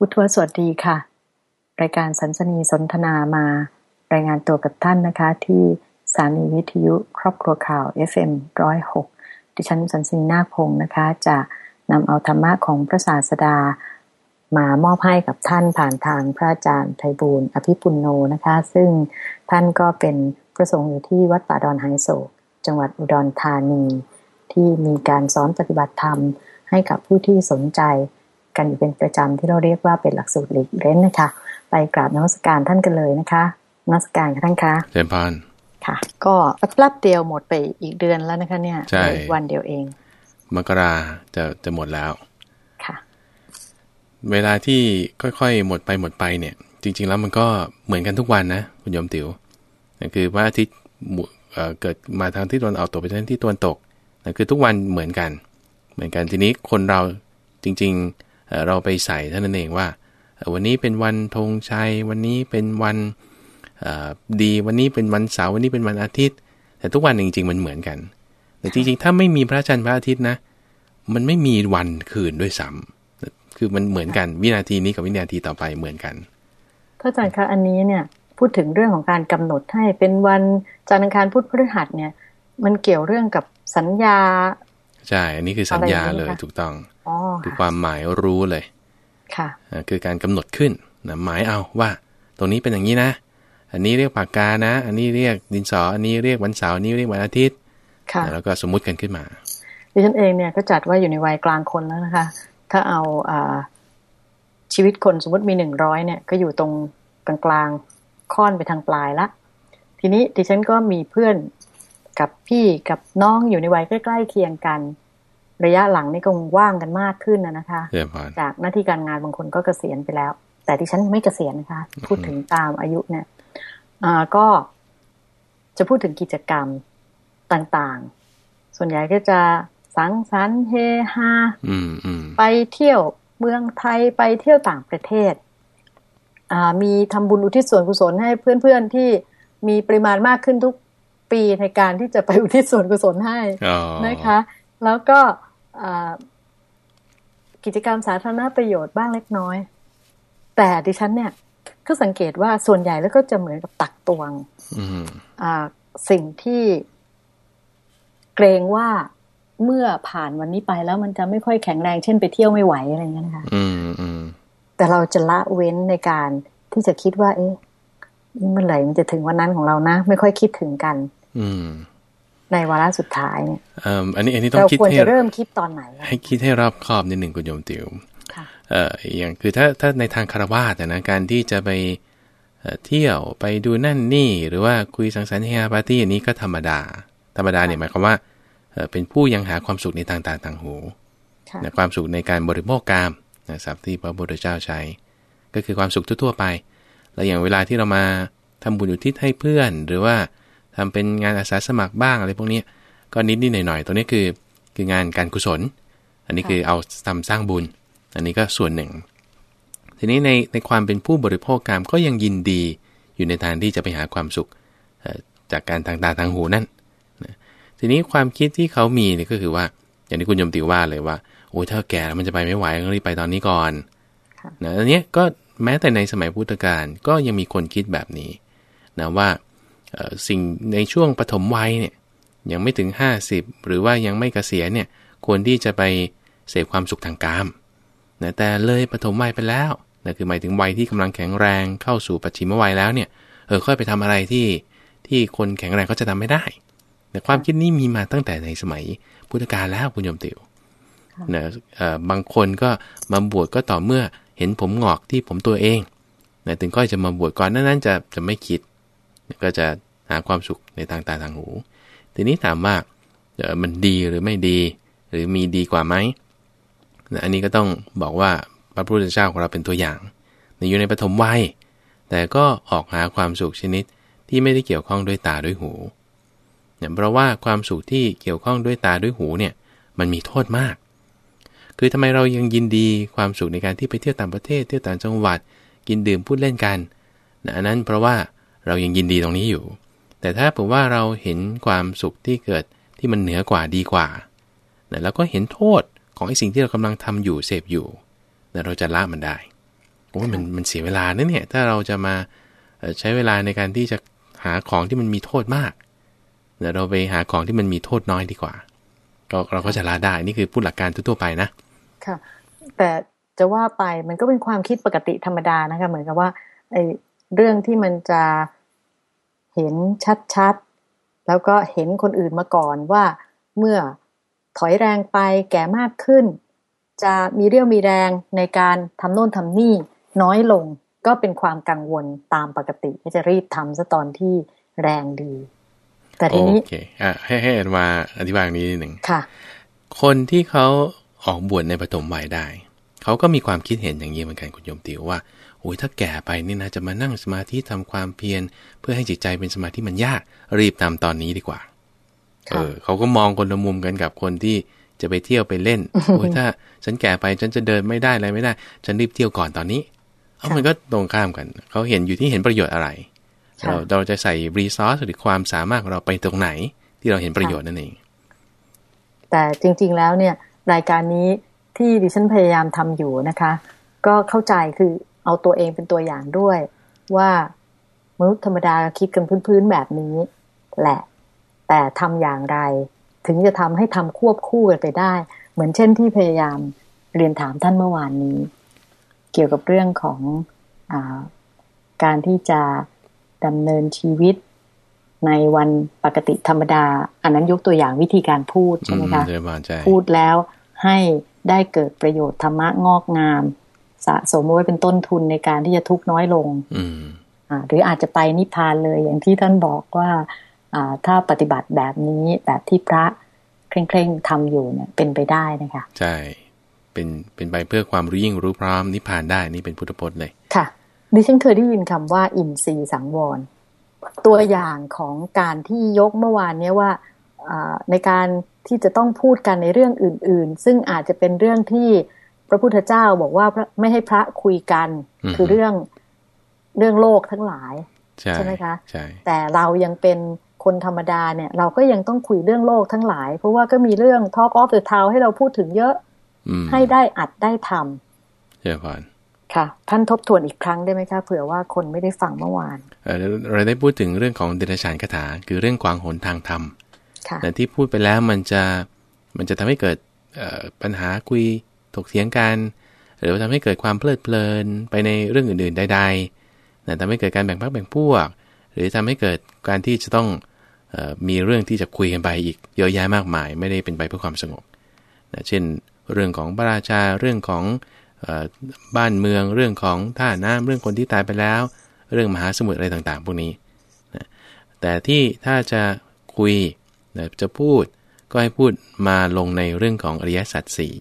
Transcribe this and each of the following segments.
พุทธวสวัสดีค่ะ รายการสันสนีสนทนามา รายงานตัวกับท่านนะคะ ที่สถานีวิทยุครอบครัวข่าว FM106 ดิฉันสันสนีนาคพงศ์นะคะ จะนำเอาธรรมะของพระศาสดามามอบให้กับท่านผ่านทางพระอาจารย์ไทบูลอภิปุโนนะคะ ซึ่งท่านก็เป็นพระสงฆ์อยู่ที่วัดป่าดอนไฮโศก จังหวัดอุดรธานี ที่มีการสอนปฏิบัติธรรมให้กับผู้ที่สนใจ กันอยู่เป็นประจำที่เราเรียกว่าเป็นหลักสูตรหลีกเล่นนะคะ ไปกราบนมัสการท่านกันเลยนะคะนมัสการค่ะท่านคะเจริญพานค่ะ ก็แป๊บเดียวหมดไปอีกเดือนแล้วนะคะเนี่ยใช่วันเดียวเอง มกราจะจะหมดแล้วค่ะ เวลาที่ค่อยๆ หมดไปหมดไปเนี่ย จริง ๆ แล้วมันก็เหมือนกันทุกวันนะคุณยมติว๋วคือว่าอาทิตย์เกิดมาทางที่ตะวันออกตกไปทางที่ตะวันตกนั่นคือทุกวันเหมือนกัน เหมือนกันทีนี้คนเราจริงๆ เราไปใส่ท่านนั่นเองว่า วันนี้เป็นวันธงชัย วันนี้เป็นวันดีวันนี้เป็นวันเสาร์วันนี้เป็นวันอาทิตย์ แต่ทุกวันจริง ๆ มันเหมือนกัน แต่จริงๆ ถ้าไม่มีพระจันทร์พระอาทิตย์นะ มันไม่มีวันคืนด้วยซ้ำคือมันเหมือนกันวินาทีนี้กับวินาทีต่อไปเหมือนกันพระอาจารย์คะอันนี้เนี่ยพูดถึงเรื่องของการกำหนดให้เป็นวันจันทร์อังคารพุธพฤหัสเนี่ย มันเกี่ยวเรื่องกับสัญญาใช่อันนี้คือสัญญาเลยถูกต้อง คือความหมายรู้เลยค่ะคือการกำหนดขึ้นนะหมายเอาว่า ตรงนี้เป็นอย่างนี้นะ อันนี้เรียกปากกานะ อันนี้เรียกดินสอ อันนี้เรียกวันเสาร์อันนี้เรียกวันอาทิตย์ค่ะแล้วก็สมมุติกันขึ้นมาดิฉันเองเนี่ยก็จัดว่าอยู่ในวัยกลางคนแล้วนะคะ ถ้าเอาอ่าชีวิตคนสมมติมีหนึ่งร้อยเนี่ยก็อยู่ตรงกลางค่อนไปทางปลายละ ทีนี้ดิฉันก็มีเพื่อนกับพี่กับน้องอยู่ในวัยใกล้ๆเคียงกัน ระยะหลังนี่ก็ว่างกันมากขึ้นนะนะคะ จากหน้าที่การงานบางคนก็เกษียณไปแล้ว แต่ที่ฉันไม่เกษียณนะคะ พูดถึงตามอายุเนี่ยอ่าก็จะพูดถึงกิจกรรมต่างๆ ส่วนใหญ่ก็จะสังสรรค์เฮฮาไปเที่ยวเมืองไทยไปเที่ยวต่างประเทศ มีทำบุญอุทิศส่วนกุศลให้เพื่อนๆที่มีปริมาณมากขึ้นทุกปีในการที่จะไปอุทิศส่วนกุศลให้นะคะ แล้วก็ กิจกรรมสาธารณประโยชน์บ้างเล็กน้อย แต่ดิฉันเนี่ย ก็สังเกตว่าส่วนใหญ่แล้วก็จะเหมือนกับตักตวงสิ่งที่เกรงว่าเมื่อผ่านวันนี้ไปแล้วมันจะไม่ค่อยแข็งแรงเช่นไปเที่ยวไม่ไหวอะไรเงี้ยนะคะแต่เราจะละเว้นในการที่จะคิดว่า เอ๊ะเมื่อไหร่มันจะถึงวันนั้นของเรานะ ไม่ค่อยคิดถึงกัน อืม ในวาระสุดท้ายเนี่ยอันนี้อันนี้ต้องคิดให้เราควรจะเริ่มคิดตอนไหน ให้คิดให้รอบคอบนิดหนึ่งคุณโยมติวเอ่ออย่างคือถ้าถ้าในทางคารวะนะการที่จะไปเที่ยวไปดูนั่นนี่ หรือว่าคุยสังสรรค์เฮฮาปาร์ตี้อันนี้ก็ธรรมดา ธรรมดาเนี่ยหมายความว่าเป็นผู้ยังหาความสุขในทางตาทางหูความสุขในการบริโภคกามนะศัพท์ที่พระพุทธเจ้าใช้ ก็คือความสุขทั่วๆไป แล้วอย่างเวลาที่เรามาทำบุญอุทิศให้เพื่อน หรือว่า ทำเป็นงานอาสาสมัครบ้างอะไรพวกนี้ก็นิดนิดหน่อยๆตัวนี้คือคืองานการกุศล อันนี้คือเอาทำสร้างบุญ อันนี้ก็ส่วนหนึ่ง ทีนี้ในในความเป็นผู้บริโภคกรรมก็ยังยินดีอยู่ในทางที่จะไปหาความสุขจากการทางตาทางหูนั่นทีนี้ความคิดที่เขามีเนี่ยก็คือว่า อย่างที่คุณยมติว่าเลยว่าโอ้ยถ้าแก่แล้วมันจะไปไม่ไหวก็รีบไปตอนนี้ก่อนนะอันนี้ก็แม้แต่ในสมัยพุทธกาลก็ยังมีคนคิดแบบนี้นะว่า สิ่งในช่วงปฐมวัยเนี่ยยังไม่ถึง 50 หรือว่ายังไม่เกษียณเนี่ยควรที่จะไปเสพความสุขทางกามนะแต่เลยปฐมวัยไปแล้วนะคือหมายถึงวัยที่กำลังแข็งแรงเข้าสู่ปัจฉิมวัยแล้วเนี่ยเออค่อยไปทำอะไรที่ที่คนแข็งแรงก็จะทำไม่ได้แต่ความคิดนี้มีมาตั้งแต่ในสมัยพุทธกาลแล้วคุณโยมติวนะบางคนก็มาบวชก็ต่อเมื่อเห็นผมหงอกที่ผมตัวเองนะถึงก็จะมาบวชก่อนนั้นจะจะไม่คิด ก็จะ หาความสุขในทางตาทางหู ทีนี้ถามว่ามันดีหรือไม่ดี หรือมีดีกว่าไหมนะอันนี้ก็ต้องบอกว่าพระพุทธเจ้าของเราเป็นตัวอย่าง ในอยู่ในปฐมวัย แต่ก็ออกหาความสุขชนิดที่ไม่ได้เกี่ยวข้องด้วยตาด้วยหูเนี่ยเพราะว่าความสุขที่เกี่ยวข้องด้วยตาด้วยหูเนี่ยมันมีโทษมาก คือทำไมเรายังยินดีความสุขในการที่ไปเที่ยวต่างประเทศเที่ยวต่างจังหวัด กินดื่มพูดเล่นกันนะอันนั้นเพราะว่าเรายังยินดีตรงนี้อยู่ แต่ถ้าผมว่าเราเห็นความสุขที่เกิดที่มันเหนือกว่าดีกว่าแล้วก็เห็นโทษของไอ้สิ่งที่เรากำลังทำอยู่เสพอยู่เราจะละมันได้อ้มันมันเสียเวลานะเนี่ย ถ้าเราจะมาใช้เวลาในการที่จะหาของที่มันมีโทษมากเดี๋ยวเราไปหาของที่มันมีโทษน้อยดีกว่าก็เราก็จะละได้นี่คือพูดหลักการทั่วไปนะค่ะ แต่จะว่าไปมันก็เป็นความคิดปกติธรรมดานะคะ เหมือนกับว่าไอ้เรื่องที่มันจะ เห็นชัดๆ แล้วก็เห็นคนอื่นมาก่อนว่าเมื่อถอยแรงไปแก่มากขึ้น จะมีเรื่องมีแรงในการทำโน่นทำนี่น้อยลงก็เป็นความกังวลตามปกติก็จะรีบทำซะตอนที่แรงดี แต่ทีนี้โอเคอะให้ให้มาอธิบายนี้นิดหนึ่งค่ะ คนที่เขาออกบวชในปฐมวัยได้ เขาก็มีความคิดเห็นอย่างนี้เหมือนกันคุณโยมติวว่าโอ้ยถ้าแก่ไปนี่นะจะมานั่งสมาธิทำความเพียรเพื่อให้จิตใจเป็นสมาธิมันยาก รีบทำตอนนี้ดีกว่า เออเขาก็มองคนละมุมกันกับคนที่จะไปเที่ยวไปเล่นโอ้ยถ้า ฉันแก่ไปฉันจะเดินไม่ได้อะไรไม่ได้ ฉันรีบเที่ยวก่อนตอนนี้เอามันก็ตรงข้ามกัน เขาเห็นอยู่ที่เห็นประโยชน์อะไร เราเราจะใส่รีซอสหรือความสามารถของเราไปตรงไหน ที่เราเห็นประโยชน์นั่นเอง แต่จริง ๆแล้วเนี่ย รายการนี้ที่ดิฉันพยายามทำอยู่นะคะ ก็เข้าใจคือ เอาตัวเองเป็นตัวอย่างด้วย ว่ามนุษย์ธรรมดาคิดกันพื้นๆแบบนี้ แหละ แต่ทำอย่างไร ถึงจะทำให้ทำควบคู่กันไปได้ เหมือนเช่นที่พยายามเรียนถามท่านเมื่อวานนี้ เกี่ยวกับเรื่องของอการที่จะดำเนินชีวิตในวันปกติธรรมดา อันนั้นยกตัวอย่างวิธีการพูดใช่ไหมคะพูดแล้วให้ได้เกิดประโยชน์ธรรมะงอกงาม สะสมไว้เป็นต้นทุนในการที่จะทุกน้อยลงอ่าหรืออาจจะไปนิพพานเลยอย่างที่ท่านบอกว่าถ้าปฏิบัติแบบนี้แบบที่พระเคร่งๆทำอยู่เนี่ย เป็นไปได้นะคะ ใช่ เป็นเป็นไปเพื่อความรู้ยิ่งรู้พร้อมนิพพานได้นี่เป็นพุทธพจน์เลย ค่ะ ดิฉันเคยได้ยินคำว่า อินทรีย์สังวร ตัวอย่างของการที่ยกเมื่อวานนี้ว่าในการที่จะต้องพูดกันในเรื่องอื่น ๆ ซึ่งอาจจะเป็นเรื่องที่ พระพุทธเจ้าบอกว่าไม่ให้พระคุยกัน คือเรื่องเรื่องโลกทั้งหลายใช่ไหมคะใช่แต่เรายังเป็นคนธรรมดาเนี่ย เราก็ยังต้องคุยเรื่องโลกทั้งหลาย เพราะว่าก็มีเรื่อง Talk of the Town ให้เราพูดถึงเยอะให้ได้อัดได้ทำเจ้าพานค่ะ ท่านทบทวนอีกครั้งได้ไหมคะเผื่อว่าคนไม่ได้ฟังเมื่อวานเราได้พูดถึงเรื่องของเดรัจฉานคาถา คือเรื่องควางหนทางธรรมแต่ที่พูดไปแล้วมันจะมันจะทำให้เกิดปัญหาคุย ถกเถียงกัน หรือทำให้เกิดความเพลิดเพลินไปในเรื่องอื่นๆใดๆทำให้เกิดการแบ่งพรรคแบ่งพวก หรือทำให้เกิดการที่จะต้องมีเรื่องที่จะคุยกันไปอีกเยอะแยะมากมาย ไม่ได้เป็นไปเพื่อความสงบนะเช่น เรื่องของพระราชาเรื่องของบ้านเมืองเรื่องของท่าน้ำเรื่องคนที่ตายไปแล้ว เรื่องมหาสมุทรอะไรต่างๆ พวกนี้นะแต่ที่ถ้าจะคุยนะจะพูดก็ให้พูดมาลงในเรื่องของอริยสัจสี่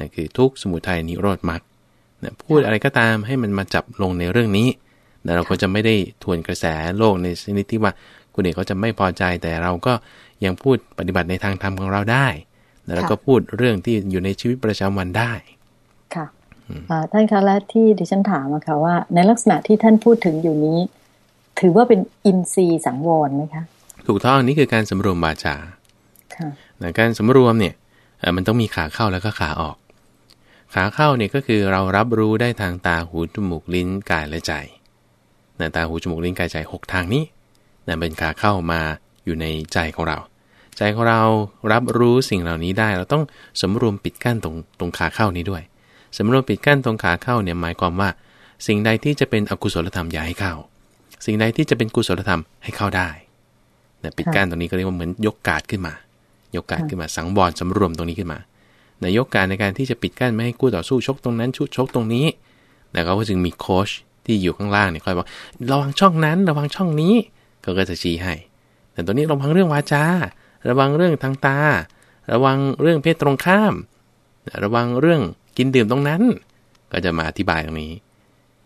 นะคือทุกสมุทัยนิโรธมรรคนะพูดอะไรก็ตามให้มันมาจับลงในเรื่องนี้แต่เราก็จะไม่ได้ทวนกระแสโลกในชนิดที่ว่าคุณเอกเขาจะไม่พอใจแต่เราก็ยังพูดปฏิบัติในทางธรรมของเราได้ แล้วก็พูดเรื่องที่อยู่ในชีวิตประจำวันได้ ค่ะท่านคะและที่ดิฉันถามอะค่ะว่า ในลักษณะที่ท่านพูดถึงอยู่นี้ ถือว่าเป็นอินทรีย์สังวรไหมคะถูกต้องนี่คือการสำรวมบาจาการสำรวมเนี่ยมันต้องมีขาเข้าแล้วก็ขาออก ขาเข้าเนี่ยก็คือเรารับรู้ได้ทางตาหูจมูกลิ้นกายและใจตาหูจมูกลิ้นกายใจหกทางนี้นั่นเป็นขาเข้ามาอยู่ในใจของเรา ใจของเรารับรู้สิ่งเหล่านี้ได้ เราต้องสมรวมปิดกั้นตรงตรงขาเข้านี้ด้วยสมรวมปิดกั้นตรงขาเข้าเนี่ยหมายความว่า สิ่งใดที่จะเป็นอกุศลธรรมอย่าให้เข้า สิ่งใดที่จะเป็นกุศลธรรมให้เข้าได้นะปิดกั้นตรงนี้ก็เรียกว่าเหมือนยกกาดขึ้นมา ยกกาดขึ้นมาสังวรสำรวมตรงนี้ขึ้นมา ในยกการในการที่จะปิดกั้นไม่ให้กู้ต่อสู้ชกตรงนั้นชุชกตรงนี้แต่เขาก็จึงมีโค้ชที่อยู่ข้างล่างเนี่ยคอยบอกระวังช่องนั้นระวังช่องนี้เขาก็จะชี้ให้ แต่ตัวนี้ระวังเรื่องวาจา ระวังเรื่องทางตา ระวังเรื่องเพศตรงข้าม ระวังเรื่องกินดื่มตรงนั้น ก็จะมาอธิบายตรงนี้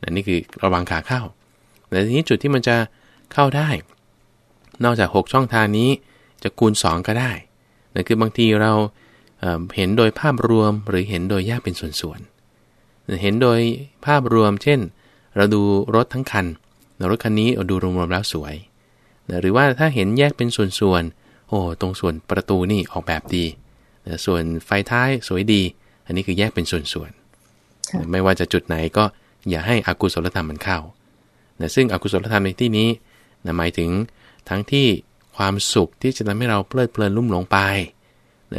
นนี่คือระวังขาเข้า แต่ทีนี้จุดที่มันจะเข้าได้ นอกจาก 6 ช่องทางนี้จะคูณ 2 ก็ได้นั่นคือบางทีเรา เห็นโดยภาพรวมหรือเห็นโดยแยกเป็นส่วนๆ เห็นโดยภาพรวม เช่น เราดูรถทั้งคันรถคันนี้ดูรวมๆแล้วสวยนะหรือว่าถ้าเห็นแยกเป็นส่วนๆ โอ้ตรงส่วนประตูนี่ออกแบบดีนะส่วนไฟท้ายสวยดี อันนี้คือแยกเป็นส่วนๆ ไม่ว่าจะจุดไหนก็อย่าให้อกุศลธรรมมันเข้านะซึ่งอกุศลธรรมในที่นี้นะหมายถึงทั้งที่ความสุขที่จะทำให้เราเพลิดเพลินลุ่มหลงไปนะ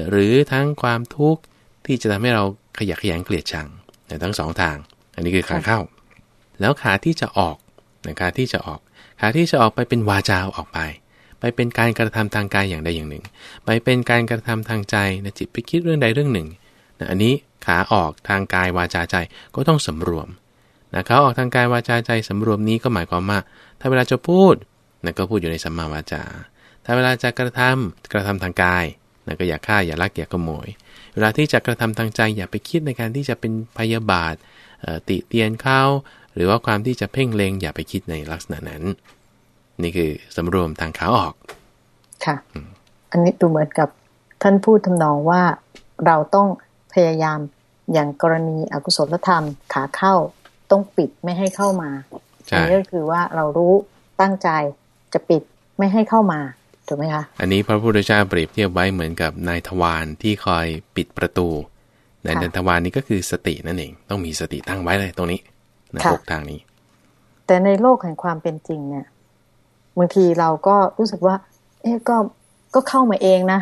หรือทั้งความทุกข์ที่จะทำให้เราขยักขยงเกลียดชังนทั้งสองทาง อันนี้คือขาเข้า แล้วขาที่จะออกนะขาที่จะออก ขาที่จะออกไปเป็นวาจาออกไป ไปเป็นการกระทำทางกายอย่างใดอย่างหนึ่ง ไปเป็นการกระทำทางใจนะจิตไปคิดเรื่องใดเรื่องหนึ่งนะอันนี้ขาออกทางกายวาจาใจก็ต้องสำรวมนะขาออกทางกายวาจาใจสำรวมนี้ก็หมายความว่า ถ้าเวลาจะพูดนะก็พูดอยู่ในสัมมาวาจา ถ้าเวลาจะกระทำกระทำทางกาย นะก็อย่าฆ่าอย่าลักอย่าขโมย เวลาที่จะกระทำทางใจอย่าไปคิดในการที่จะเป็นพยาบาทติเตียนเข้าหรือว่าความที่จะเพ่งเลงอย่าไปคิดในลักษณะนั้น นี่คือสำรวมทางขาออก ค่ะ อันนี้ดูเหมือนกับท่านพูดทำนองว่าเราต้องพยายามอย่างกรณีอกุศลธรรมขาเข้าต้องปิดไม่ให้เข้ามาอันนี้ก็คือว่าเรารู้ตั้งใจจะปิดไม่ให้เข้ามา ถูกไหมคะ อันนี้พระพุทธเจ้าเปรียบเทียบไว้เหมือนกับนายทวารที่คอยปิดประตูในนายทวารนี้ก็คือสตินั่นเอง ต้องมีสติตั้งไว้เลยตรงนี้ในหกทางนี้ แต่ในโลกแห่งความเป็นจริงเนี่ยบางทีเราก็รู้สึกว่า เอ๊ะก็ก็เข้ามาเองนะ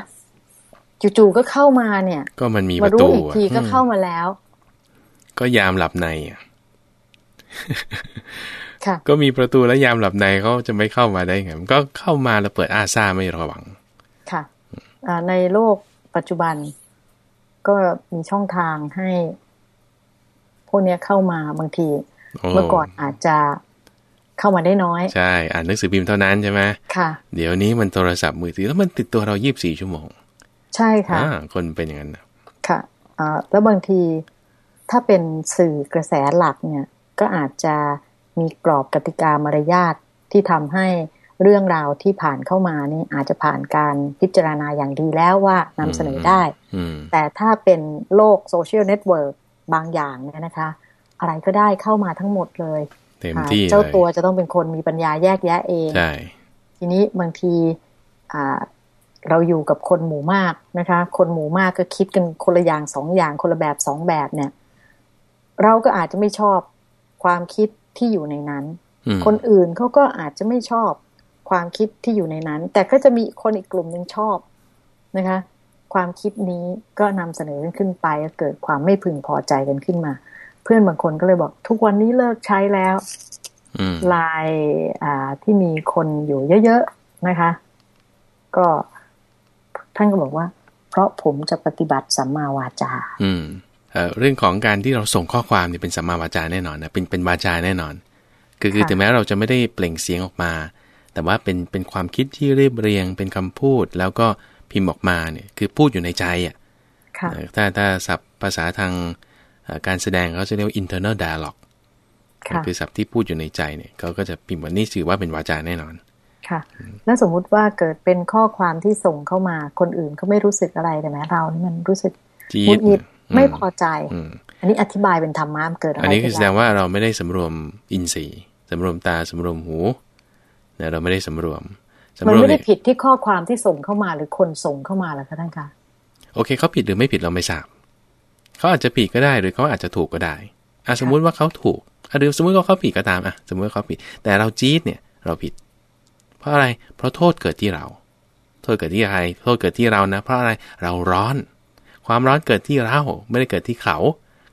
จู่ๆก็เข้ามาเนี่ย ก็มันมีประตูอีกทีก็เข้ามาแล้ว ก็ยามหลับในอะ ก็มีประตูแล้วยามหลับในเขาจะไม่เข้ามาได้ไงมันก็เข้ามาแล้วเปิดอาซาไม่ระวัง ค่ะในโลกปัจจุบัน ก็มีช่องทางให้พวกนี้เข้ามาบางที เมื่อก่อนอาจจะเข้ามาได้น้อย ใช่ อ่านหนังสือพิมพ์เท่านั้นใช่ไหมค่ะ เดี๋ยวนี้มันโทรศัพท์มือถือแล้วมันติดตัวเรายี่สิบสี่ชั่วโมง ใช่ค่ะคนเป็นอย่างนั้นค่ะแล้วบางทีถ้าเป็นสื่อกระแสหลักเนี่ย ก็อาจจะ มีกรอบกติกามารยาทที่ทำให้เรื่องราวที่ผ่านเข้ามานี่อาจจะผ่านการพิจารณาอย่างดีแล้วว่านำเสนอได้ แต่ถ้าเป็นโลก social network บางอย่างเนี่ยนะคะ อะไรก็ได้เข้ามาทั้งหมดเลยเต็มที่เจ้าตัวจะต้องเป็นคนมีปัญญาแยกแยะเองใช่ทีนี้บางทีอ่าเราอยู่กับคนหมู่มากนะคะ คนหมู่มากก็คิดกันคนละอย่างสองอย่างคนละแบบสองแบบเนี่ย เราก็อาจจะไม่ชอบความคิด ที่อยู่ในนั้น คนอื่นเขาก็อาจจะไม่ชอบความคิดที่อยู่ในนั้น แต่ก็จะมีคนอีกกลุ่มหนึ่งชอบนะคะ ความคิดนี้ก็นำเสนอขึ้นไปก็เกิดความไม่พึงพอใจกันขึ้นมา เพื่อนบางคนก็เลยบอก ทุกวันนี้เลิกใช้แล้วลายอ่าที่มีคนอยู่เยอะๆนะคะ ก็ท่านก็บอกว่า เพราะผมจะปฏิบัติสัมมาวาจา อืม เรื่องของการที่เราส่งข้อความเนี่ยเป็นสัมมาวาจาแน่นอนนะเป็นเป็นวาจาแน่นอน คือคือถึงแม้เราจะไม่ได้เปล่งเสียงออกมา แต่ว่าเป็นเป็นความคิดที่เรียบเรียง เป็นคำพูด แล้วก็พิมพ์ออกมาเนี่ยคือพูดอยู่ในใจอะถ้าถ้าศัพท์ภาษาทางการแสดงเขาจะเรียกว่า internal dialogue คือศัพท์ที่พูดอยู่ในใจเนี่ยเขาก็จะพิมพ์วันนี้ถือว่าเป็นวาจาแน่นอนค่ะ แล้วสมมุติว่าเกิดเป็นข้อความที่ส่งเข้ามาคนอื่นเขาไม่รู้สึกอะไรแต่แม้เรานี่มันรู้สึกมุดหิด ไม่พอใจ อันนี้อธิบายเป็นธรรมะเกิดอะไรอันนี้คือแสดงว่าเราไม่ได้สำรวมอินทรีย์สำรวมตาสำรวมหูเนี่ยเราไม่ได้สำรวมมันไม่ได้ผิดที่ข้อความที่ส่งเข้ามาหรือคนส่งเข้ามาหรอคะท่านคะโอเคเขาผิดหรือไม่ผิดเราไม่ทราบเขาอาจจะผิดก็ได้หรือเขาอาจจะถูกก็ได้อะสมมุติว่าเขาถูกอะหรือสมมติว่าเขาผิดก็ตามอะสมมติว่าเขาผิด แต่เราจี๊ดเนี่ยเราผิด เพราะอะไร เพราะโทษเกิดที่เรา โทษเกิดที่ใครโทษเกิดที่เรานะ เพราะอะไรเราร้อน ความร้อนเกิดที่เราไม่ได้เกิดที่เขา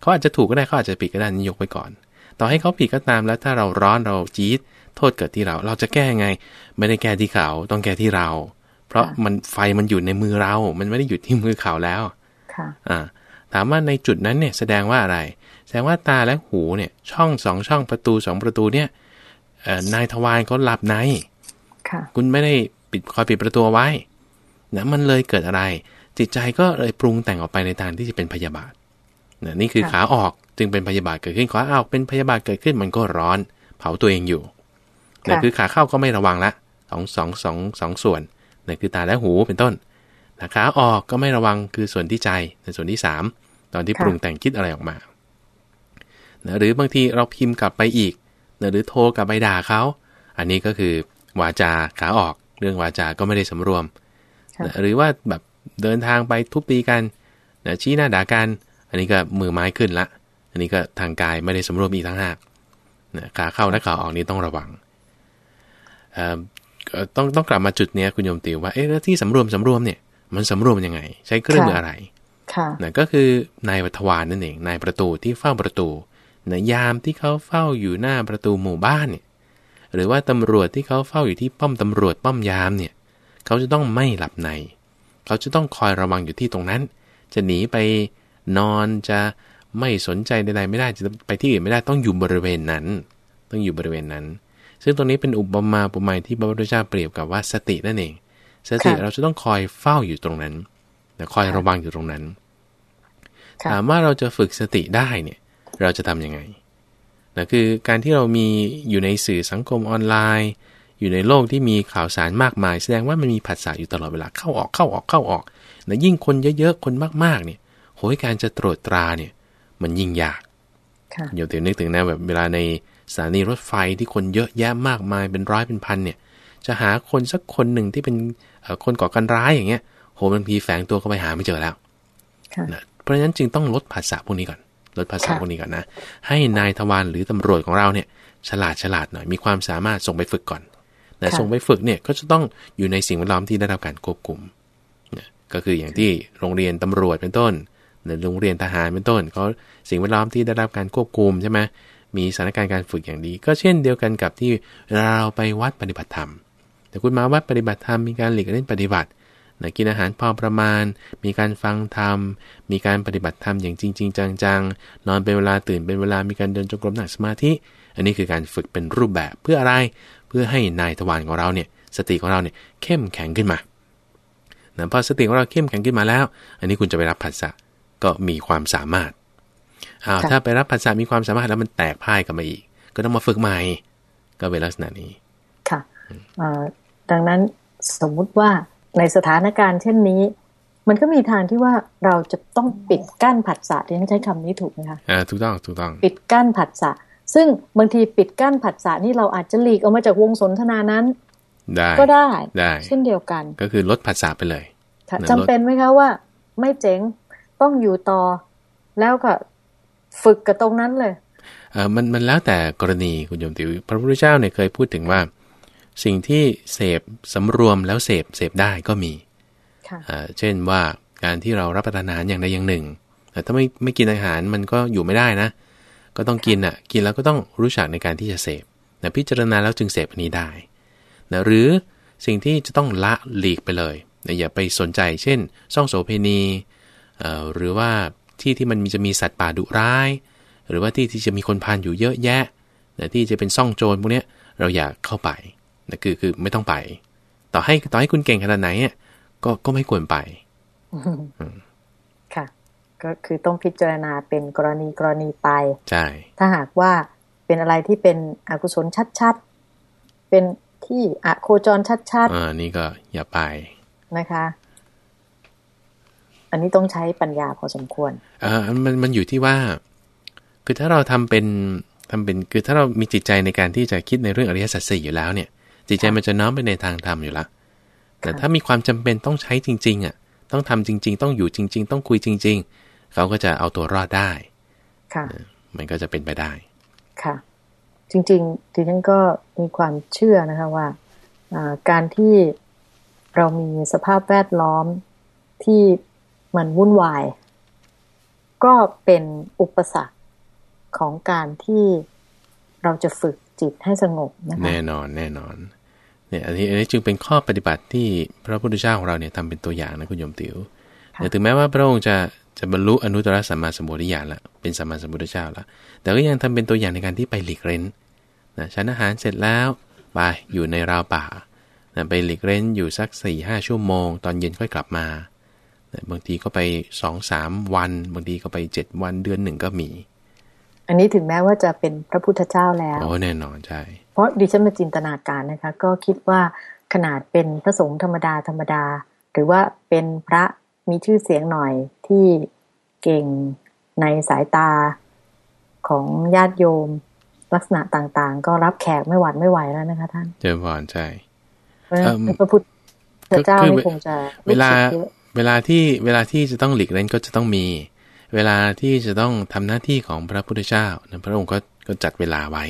เขาอาจจะถูกก็ได้เขาอาจจะผิดก็ได้นี่ยกไปก่อน ต่อให้เขาผิดก็ตามแล้วถ้าเราร้อนเราจี๊ดโทษเกิดที่เรา เราจะแก้ไง ไม่ได้แก้ที่เขา ต้องแก้ที่เรา เพราะมันไฟมันอยู่ในมือเรา มันไม่ได้อยู่ที่มือเขาแล้วค่ะอ่าถามว่าในจุดนั้นเนี่ยแสดงว่าอะไร แสดงว่าตาและหูเนี่ยช่องสองช่องประตูสองประตูเนี่ยนายทวารเขาหลับในคุณไม่ได้ปิดคอยปิดประตูไว้นะมันเลยเกิดอะไร จิตใจก็เลยปรุงแต่งออกไปในทางที่จะเป็นพยาบาทนะนี่คือขาออกจึงเป็นพยาบาทเกิดขึ้นขาออกเป็นพยาบาทเกิดขึ้นมันก็ร้อน เผาตัวเองอยู่นี่คือขาเข้าก็ไม่ระวังละสองสองสองสองส่วนนี่คือตาและหูเป็นต้นขาออกก็ไม่ระวังคือส่วนที่ใจในส่วนที่สามตอนที่ปรุงแต่งคิดอะไรออกมานะหรือบางทีเราพิมพ์กลับไปอีกนะหรือโทรกลับไปด่าเขาอันนี้ก็คือวาจาขาออก เรื่องวาจาก็ไม่ได้สำรวมนะหรือว่าแบบ เดินทางไปทุบตีกันนะชี้หน้าด่ากัน อันนี้ก็มือไม้ขึ้นละ อันนี้ก็ทางกายไม่ได้สำรวมอีกทั้งหากนะขาเข้าและขาออกนี่ต้องระวังต้องต้องกลับมาจุดเนี้ยคุณโยมติวว่าเอ๊ะแล้วที่สำรวมสำรวมเนี่ยมันสำรวมยังไง ใช้เครื่องมืออะไรค่ะนะก็คือนายวัฒวานนั่นเองนายประตูที่เฝ้าประตูนะยามที่เขาเฝ้าอยู่หน้าประตูหมู่บ้านเนี่ยหรือว่าตำรวจที่เขาเฝ้าอยู่ที่ป้อมตำรวจป้อมยามเนี่ย เขาจะต้องไม่หลับใน เขาจะต้องคอยระวังอยู่ที่ตรงนั้น จะหนีไปนอนจะไม่สนใจใดๆไม่ได้จะไปที่อื่นไม่ได้ต้องอยู่บริเวณนั้น ต้องอยู่บริเวณนั้น ซึ่งตรงนี้เป็นอุปมาอุปไมยที่พระพุทธเจ้าเปรียบกับว่าสตินั่นเองสติเราจะต้องคอยเฝ้าอยู่ตรงนั้นคอยระวังอยู่ตรงนั้นถามว่าเราจะฝึกสติได้เนี่ย เราจะทํำยังไงนะคือการที่เรามีอยู่ในสื่อสังคมออนไลน์ อยู่ในโลกที่มีข่าวสารมากมาย แสดงว่ามันมีผัสสะอยู่ตลอดเวลาเข้าออกเข้าออกเข้าออกนะยิ่งคนเยอะๆคนมากๆเนี่ยโหยการจะตรวจตราเนี่ยมันยิ่งยากเดี๋ยวเดี๋ยวนึกถึงนะแบบเวลาในสถานีรถไฟที่คนเยอะแยะมากมายเป็นร้อยเป็นพันเนี่ย จะหาคนสักคนหนึ่งที่เป็นคนก่อการร้ายอย่างเงี้ยโหบางทีแฝงตัวเข้าไปหาไม่เจอแล้วนะเพราะฉะนั้นจึงต้องลดภาษาพวกนี้ก่อน ลดภาษาพวกนี้ก่อนนะ ให้นายทวารหรือตำรวจของเราเนี่ย ฉลาดฉลาดหน่อยมีความสามารถส่งไปฝึกก่อน นะส่งไปฝึกเนี่ยก็จะต้องอยู่ในสิ่งแวดล้อมที่ได้รับการควบคุมนะก็คืออย่างที่โรงเรียนตำรวจเป็นต้นหรือโรงเรียนทหารเป็นต้นเขาสิ่งแวดล้อมที่ได้รับการควบคุมใช่ไหมมีสถานการณ์การฝึกอย่างดี ก็เช่นเดียวกันกับที่เราไปวัดปฏิบัติธรรม แต่คุณมาวัดปฏิบัติธรรมมีการหลีกเล่นปฏิบัตินะกินอาหารพอประมาณ มีการฟังธรรม มีการปฏิบัติธรรมอย่างจริง ๆ จังๆ นอนเป็นเวลาตื่นเป็นเวลามีการเดินจงกรมนั่งสมาธิ อันนี้คือการฝึกเป็นรูปแบบเพื่ออะไร เพื่อให้นายทวารของเราเนี่ยสติของเราเนี่ยเข้มแข็งขึ้นมานะพอสติของเราเข้มแข็งขึ้นมาแล้ว อันนี้คุณจะไปรับผัสสะก็มีความสามารถอ้าวถ้าไปรับผัสสะมีความสามารถแล้วมันแตกพ่ายกันมาอีก ก็ต้องมาฝึกใหม่ ก็เป็นลักษณะนี้ค่ะดังนั้นสมมุติว่าในสถานการณ์เช่นนี้ มันก็มีทางที่ว่าเราจะต้องปิดกั้นผัสสะที่ฉันใช้คำนี้ถูกไหมคะอ่าถูกต้องถูกต้อง ปิดกั้นผัสสะ ซึ่งบางทีปิดกั้นผัสสะนี่เราอาจจะหลีกออกมาจากวงสนทนานั้น ได้ก็ได้ได้เช่นเดียวกัน ก็คือลดผัสสะไปเลยจำเป็นไหมคะว่า ไม่เจ๋งต้องอยู่ต่อ แล้วก็ฝึกกับตรงนั้นเลยเออมันมันแล้วแต่กรณีคุณโยมติวพระพุทธเจ้าเนี่ยเคยพูดถึงว่า สิ่งที่เสพสำรวมแล้วเสพเสพได้ก็มีเช่นว่าการที่เรารับประทานอาหารอย่างใดอย่างหนึ่งแต่ถ้าไม่ไม่กินอาหารมันก็อยู่ไม่ได้นะ ก็ต้องกินอะกินแล้วก็ต้องรู้จักในการที่จะเสพนะพิจารณาแล้วจึงเสพอันนี้ได้นะหรือสิ่งที่จะต้องละหลีกไปเลยนะอย่าไปสนใจ เช่นซ่องโสเพณีหรือว่าที่ที่มันมีจะมีสัตว์ป่าดุร้าย หรือว่าที่ที่จะมีคนพานอยู่เยอะแยะนะที่จะเป็นซ่องโจรพวกนี้เราอยากเข้าไปนะคือคือไม่ต้องไป ต่อให้ต่อให้คุณเก่งขนาดไหนอะก็ก็ไม่ควรไป ก็คือต้องพิจารณาเป็นกรณีกรณีไปใช่ถ้าหากว่าเป็นอะไรที่เป็นอกุศลชัดๆ เป็นที่อโคจรชัดๆอ่านี่ก็อย่าไปนะคะ อันนี้ต้องใช้ปัญญาพอสมควรอ่ามันมันอยู่ที่ว่า คือถ้าเราทำเป็นทำเป็นคือถ้าเรามีจิตใจในการที่จะคิดในเรื่องอริยสัจสี่อยู่แล้วเนี่ย จิตใจมันจะน้อมไปในทางธรรมอยู่ละแต่ถ้ามีความจำเป็นต้องใช้จริง ๆ อะ ต้องทำจริง ๆ ต้องอยู่จริง ๆ ต้องคุยจริง ๆ เขาก็จะเอาตัวรอดได้ค่ะมันก็จะเป็นไปได้ค่ะ จริงๆที่ฉันก็มีความเชื่อนะคะว่าการที่เรามีสภาพแวดล้อมที่มันวุ่นวาย ก็เป็นอุปสรรคของการที่เราจะฝึกจิตให้สงบนะคะแน่นอนแน่นอนเนี่ยอันนี้อันนี้จึงเป็นข้อปฏิบัติที่พระพุทธเจ้าของเราเนี่ยทำเป็นตัวอย่างนะคุณโยมติว๋ว ถึงแม้ว่าพระองค์จะจะบรรลุอนุตตรสัมมาสัมปวิญาณละเป็นสัมมาสัมพุทธเจ้าละแต่ก็ยังทำเป็นตัวอย่างในการที่ไปหลีกเล้นนะฉันอาหารเสร็จแล้วไปอยู่ในราวป่านะไปหลีกเล้นอยู่สักสี่ห้าชั่วโมง ตอนเย็นค่อยกลับมานะบางทีก็ไปสองสามวัน บางทีก็ไปเจ็ดวันเดือนหนึ่งก็มี อันนี้ถึงแม้ว่าจะเป็นพระพุทธเจ้าแล้วโอ้แน่นอนใช่เพราะดิฉันมาจินตนาการนะคะ ก็คิดว่าขนาดเป็นพระสงฆ์ธรรมดาธรรมดา หรือว่าเป็นพระ มีชื่อเสียงหน่อยที่เก่งในสายตาของญาติโยม ลักษณะต่างๆ ก็รับแขกไม่หวัดไม่ไหวแล้วนะคะท่านเจริญพรใช่พระพุทธเจ้านี่คงจะเวลาเวลาที่เวลาที่จะต้องหลีกเล่นก็จะต้องมี เวลาที่จะต้องทำหน้าที่ของพระพุทธเจ้าพระองค์ก็ก็จัดเวลาไว้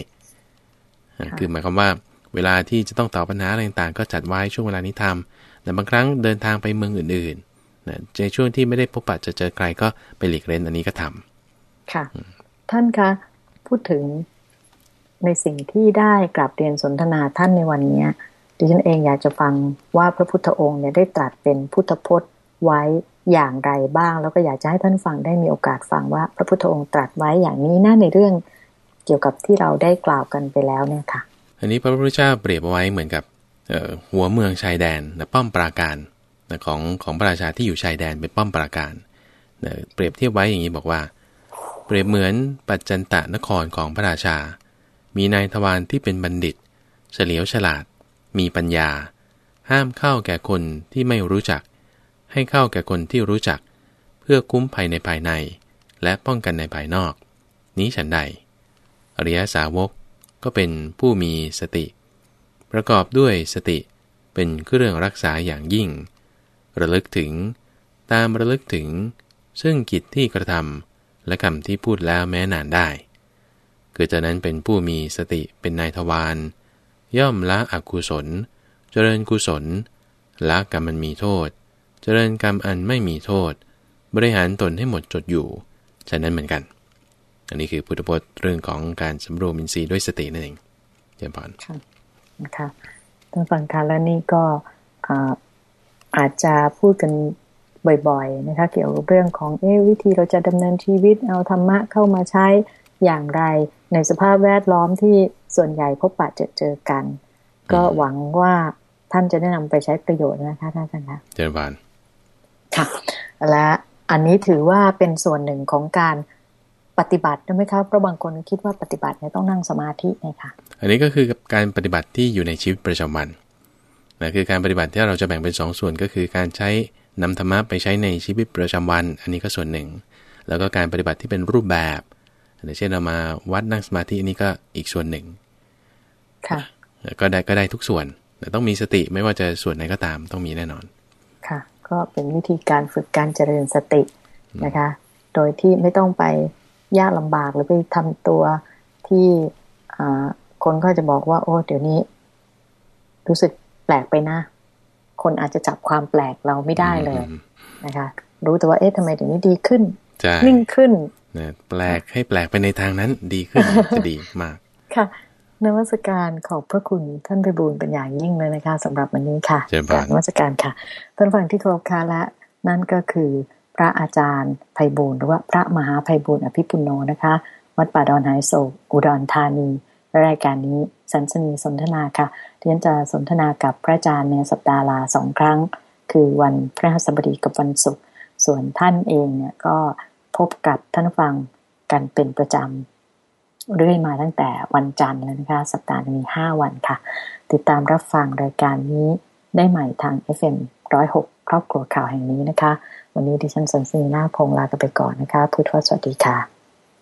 คือหมายความว่า เวลาที่จะต้องตอบปัญหาอะไรต่างๆ ก็จัดไว้ช่วงเวลานี้ทำแต่บางครั้งเดินทางไปเมืองอื่นๆ นะในช่วงที่ไม่ได้พบปะจะเจอใครก็ไปหลีกเล่นอันนี้ก็ทำค่ะ ท่านคะพูดถึงในสิ่งที่ได้กลับเรียนสนทนาท่านในวันนี้ดิฉันเองอยากจะฟังว่าพระพุทธองค์เนี่ยได้ตรัสเป็นพุทธพจน์ไว้อย่างไรบ้าง แล้วก็อยากจะให้ท่านฟังได้มีโอกาสฟังว่า พระพุทธองค์ตรัสไว้อย่างนี้น่าในเรื่องเกี่ยวกับที่เราได้กล่าวกันไปแล้วเนี่ยค่ะ อันนี้พระพุทธเจ้าเปรียบเอาไว้เหมือนกับหัวเมืองชายแดนนะป้อมปราการ นะของของพระราชาที่อยู่ชายแดนเป็นป้อมปราการนะเปรียบเทียบไว้อย่างนี้บอกว่า เปรียบเหมือนปัจจันตะนครของพระราชา มีนายทวารที่เป็นบัณฑิต เฉลียวฉลาด มีปัญญา ห้ามเข้าแก่คนที่ไม่รู้จัก ให้เข้าแก่คนที่รู้จัก เพื่อคุ้มภัยในภายใน และป้องกันในภายนอก นี้ฉันใด อริยสาวกก็เป็นผู้มีสติ ประกอบด้วยสติเป็นเครื่องรักษาอย่างยิ่ง ระลึกถึง ตามระลึกถึง ซึ่งกิจที่กระทำและคำที่พูดแล้วแม้นานได้เกิดจากนั้นเป็นผู้มีสติเป็นนายทวารย่อมละอกุศล เจริญกุศลละกรรมมันมีโทษ เจริญกรรมอันไม่มีโทษ บริหารตนให้หมดจดอยู่ฉะนั้นเหมือนกัน อันนี้คือพุทธพจน์เรื่องของการสำรวมอินทรีย์ด้วยสตินั่นเองเจริญพรนะคะท่านฟังค่ะแล้วนี่ก็ อาจจะพูดกันบ่อยๆนะคะเกี่ยวกับเรื่องของเอวิธีเราจะดำเนินชีวิตเอาธรรมะเข้ามาใช้อย่างไร ในสภาพแวดล้อมที่ส่วนใหญ่พบปะเจอเจอกัน ก็หวังว่าท่านจะแนะนำไปใช้ประโยชน์นะคะท่านอาจารย์คะเจริญบานค่ะ และอันนี้ถือว่าเป็นส่วนหนึ่งของการปฏิบัติใช่ไหมคะเพราะบางคนคิดว่าปฏิบัติเนี่ยต้องนั่งสมาธินะคะอันนี้ก็คือการปฏิบัติที่อยู่ในชีวิตประจำวัน นะคือการปฏิบัติที่เราจะแบ่งเป็น 2สส่วนก็คือการใช้นำธรรมะไปใช้ในชีวิตประจำวัน อันนี้ก็ส่วนหนึ่ง แล้วก็การปฏิบัติที่เป็นรูปแบบอย่างเช่นเรามาวัดนั่งสมาธินี่ก็อีกส่วนหนึ่งค่ะก็ได้ก็ได้ทุกส่วน แต่ต้องมีสติไม่ว่าจะส่วนไหนก็ตามต้องมีแน่นอน ค่ะ ก็เป็นวิธีการฝึกการเจริญสตินะคะ โดยที่ไม่ต้องไปยากลำบากหรือไปทำตัวที่คนก็จะบอกว่า โอ้เดี๋ยวนี้ รู้สึกแป ลกไปนะ คนอาจจะจับความแปลกเราไม่ได้เลยนะคะ รู้แต่ว่าเอ๊ะทำไมเดี๋ยวนี้ดีขึ้นนิ่งขึ้นนะแปลกให้แปลกไปในทางนั้นดีขึ้นจะดีมาก ค่ะนวัตการขอบพระคุณท่านไปบูลเป็นอย่างยิ่งเลยนะคะสำหรับวันนี้ค่ะการนวัตการค่ะท่านฟังที่ครบค่ะและนั่นก็คือพระอาจารย์ไพบูลหรือว่าพระมหาไพบูลอภิปุโนนะคะ วัดป่าดอนไฮโซอุดรธานี รายการนี้สันสนีสนทนาค่ะที่ฉันจะสนทนากับพระอาจารย์ในสัปดาห์ละสองครั้ง คือวันพระหัสบดีกับวันศุกร์ส่วนท่านเองเนี่ยก็พบกับท่านฟังกันเป็นประจำเรื่อยมาตั้งแต่วันจันทร์แล้วนะคะสัปดาห์มีห้าวันค่ะ ติดตามรับฟังรายการนี้ได้ใหม่ทาง FM106 ครอบครัวข่าวแห่งนี้นะคะ วันนี้ดิฉันสันสนีนาพงลากันไปก่อนนะคะ พุทธวสวัสดีค่ะ